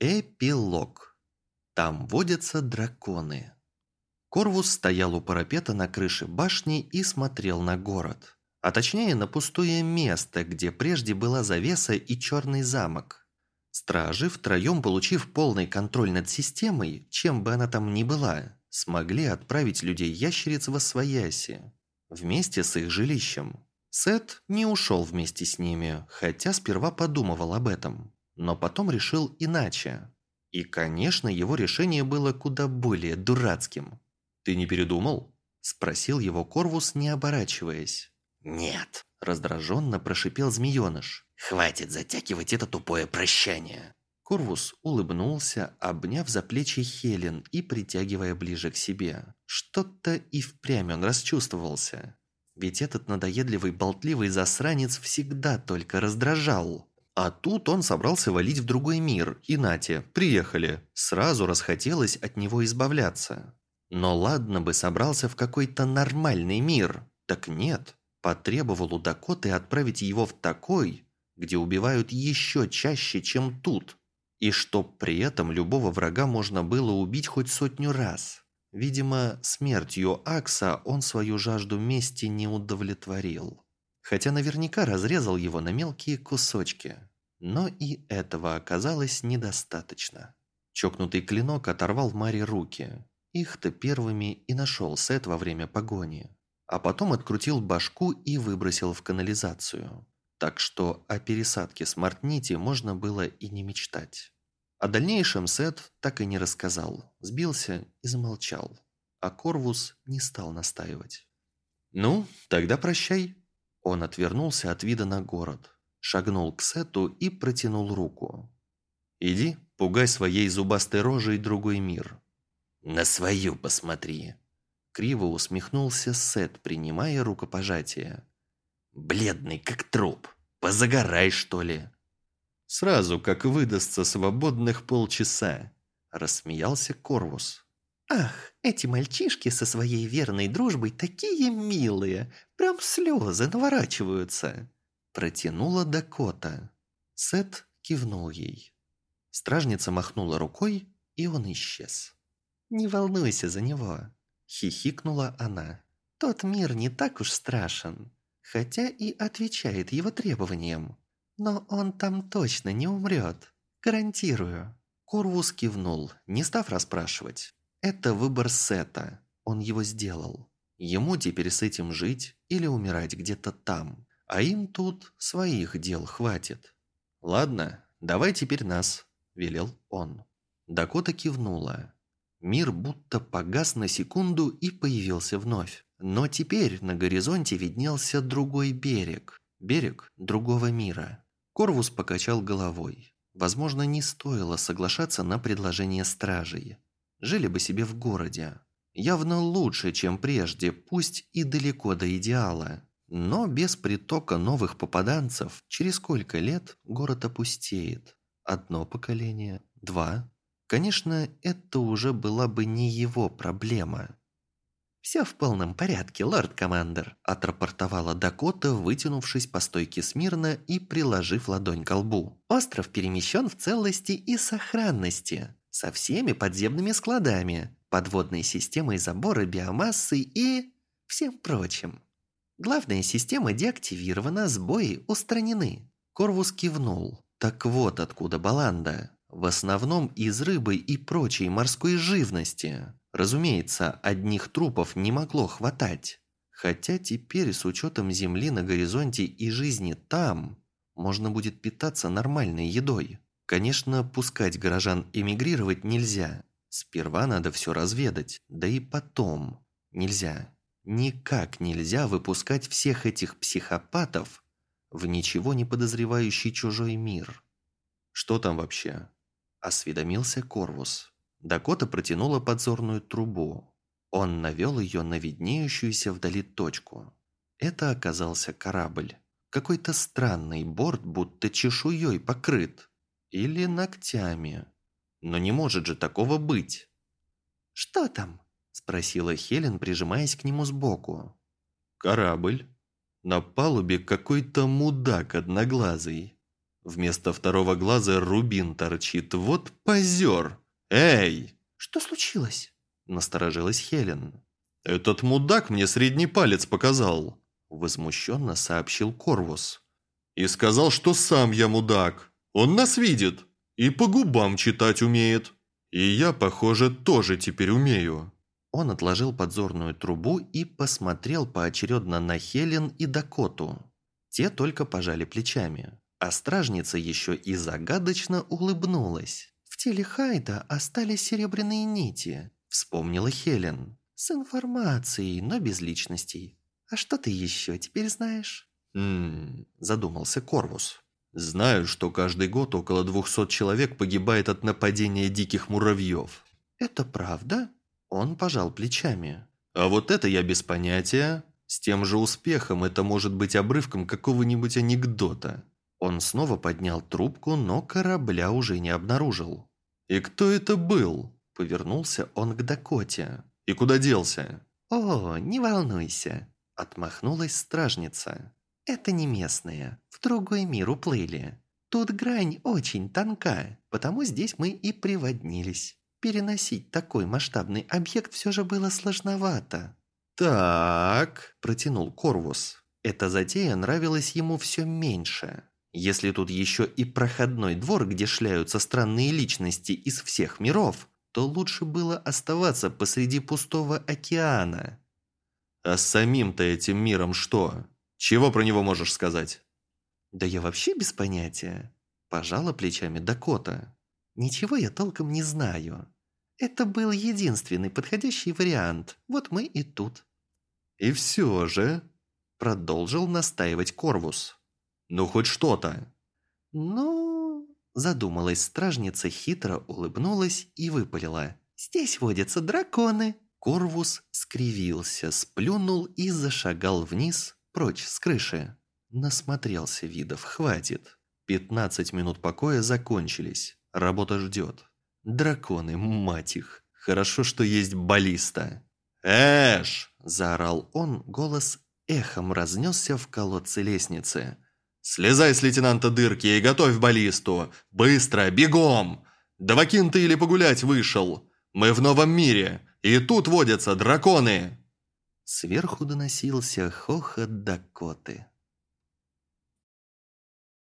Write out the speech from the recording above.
Эпилог. Там водятся драконы. Корвус стоял у парапета на крыше башни и смотрел на город. А точнее на пустое место, где прежде была завеса и черный замок. Стражи, втроем получив полный контроль над системой, чем бы она там ни была, смогли отправить людей-ящериц во свояси, вместе с их жилищем. Сет не ушел вместе с ними, хотя сперва подумывал об этом, но потом решил иначе. И, конечно, его решение было куда более дурацким. «Ты не передумал?» – спросил его Корвус, не оборачиваясь. «Нет», – раздраженно прошипел змееныш. «Хватит затягивать это тупое прощание». Корвус улыбнулся, обняв за плечи Хелен и притягивая ближе к себе. Что-то и впрямь он расчувствовался. Ведь этот надоедливый болтливый засранец всегда только раздражал. А тут он собрался валить в другой мир, и нате, приехали. Сразу расхотелось от него избавляться. Но ладно бы собрался в какой-то нормальный мир. Так нет, потребовал у Дакоты отправить его в такой, где убивают еще чаще, чем тут. И чтоб при этом любого врага можно было убить хоть сотню раз. Видимо, смертью Акса он свою жажду мести не удовлетворил. Хотя наверняка разрезал его на мелкие кусочки. Но и этого оказалось недостаточно. Чокнутый клинок оторвал Маре руки. Их-то первыми и нашел Сет во время погони. А потом открутил башку и выбросил в канализацию. Так что о пересадке смарт-нити можно было и не мечтать. О дальнейшем Сет так и не рассказал, сбился и замолчал. А Корвус не стал настаивать. «Ну, тогда прощай». Он отвернулся от вида на город, шагнул к Сету и протянул руку. «Иди, пугай своей зубастой рожей другой мир». «На свою посмотри». Криво усмехнулся Сет, принимая рукопожатие. Бледный, как труп. Позагорай, что ли?» «Сразу, как выдастся свободных полчаса», – рассмеялся Корвус. «Ах, эти мальчишки со своей верной дружбой такие милые, прям слезы наворачиваются», – протянула Дакота. Сет кивнул ей. Стражница махнула рукой, и он исчез. «Не волнуйся за него», – хихикнула она. «Тот мир не так уж страшен хотя и отвечает его требованиям. Но он там точно не умрет. Гарантирую». Курвус кивнул, не став расспрашивать. «Это выбор Сета. Он его сделал. Ему теперь с этим жить или умирать где-то там. А им тут своих дел хватит». «Ладно, давай теперь нас», – велел он. Дакота кивнула. Мир будто погас на секунду и появился вновь. Но теперь на горизонте виднелся другой берег. Берег другого мира. Корвус покачал головой. Возможно, не стоило соглашаться на предложение стражей. Жили бы себе в городе. Явно лучше, чем прежде, пусть и далеко до идеала. Но без притока новых попаданцев через сколько лет город опустеет? Одно поколение? Два? Конечно, это уже была бы не его проблема. «Все в полном порядке, лорд-командер», – отрапортовала Дакота, вытянувшись по стойке смирно и приложив ладонь к лбу. «Остров перемещен в целости и сохранности, со всеми подземными складами, подводной системой забора биомассы и... всем прочим. Главная система деактивирована, сбои устранены». Корвус кивнул. «Так вот откуда баланда. В основном из рыбы и прочей морской живности. Разумеется, одних трупов не могло хватать. Хотя теперь с учетом земли на горизонте и жизни там, можно будет питаться нормальной едой. Конечно, пускать горожан эмигрировать нельзя. Сперва надо все разведать, да и потом. Нельзя. Никак нельзя выпускать всех этих психопатов в ничего не подозревающий чужой мир. Что там вообще? Осведомился Корвус. Дакота протянула подзорную трубу. Он навел ее на виднеющуюся вдали точку. Это оказался корабль. Какой-то странный борт, будто чешуей покрыт. Или ногтями. Но не может же такого быть. «Что там?» – спросила Хелен, прижимаясь к нему сбоку. «Корабль. На палубе какой-то мудак одноглазый. Вместо второго глаза рубин торчит. Вот позер! Эй!» «Что случилось?» – насторожилась Хелен. «Этот мудак мне средний палец показал», – возмущенно сообщил Корвус. «И сказал, что сам я мудак. Он нас видит и по губам читать умеет. И я, похоже, тоже теперь умею». Он отложил подзорную трубу и посмотрел поочередно на Хелен и Дакоту. Те только пожали плечами, а стражница еще и загадочно улыбнулась. «В теле Хайда остались серебряные нити», – вспомнила Хелен. «С информацией, но без личностей. А что ты еще теперь знаешь?» «Ммм...» – задумался Корвус. «Знаю, что каждый год около двухсот человек погибает от нападения диких муравьев». «Это правда?» Он пожал плечами. «А вот это я без понятия. С тем же успехом это может быть обрывком какого-нибудь анекдота». Он снова поднял трубку, но корабля уже не обнаружил. «И кто это был?» Повернулся он к Дакоте. «И куда делся?» «О, не волнуйся», – отмахнулась стражница. «Это не местные, в другой мир уплыли. Тут грань очень тонка, потому здесь мы и приводнились». Переносить такой масштабный объект все же было сложновато. «Так», – протянул Корвус. Эта затея нравилась ему все меньше. Если тут еще и проходной двор, где шляются странные личности из всех миров, то лучше было оставаться посреди пустого океана. А с самим-то этим миром что? Чего про него можешь сказать? Да я вообще без понятия. Пожала плечами Дакота. Ничего я толком не знаю. Это был единственный подходящий вариант. Вот мы и тут. И все же, продолжил настаивать Корвус. Ну хоть что-то. Ну, задумалась стражница, хитро улыбнулась и выпалила. Здесь водятся драконы. Корвус скривился, сплюнул и зашагал вниз, прочь с крыши. Насмотрелся видов, хватит. Пятнадцать минут покоя закончились. Работа ждет. Драконы, мать их. Хорошо, что есть баллиста. «Эш!» – заорал он, голос эхом разнесся в колодце лестницы. «Слезай с лейтенанта дырки и готовь баллисту! Быстро, бегом! Давакин ты или погулять вышел? Мы в новом мире, и тут водятся драконы!» Сверху доносился хохот Дакоты.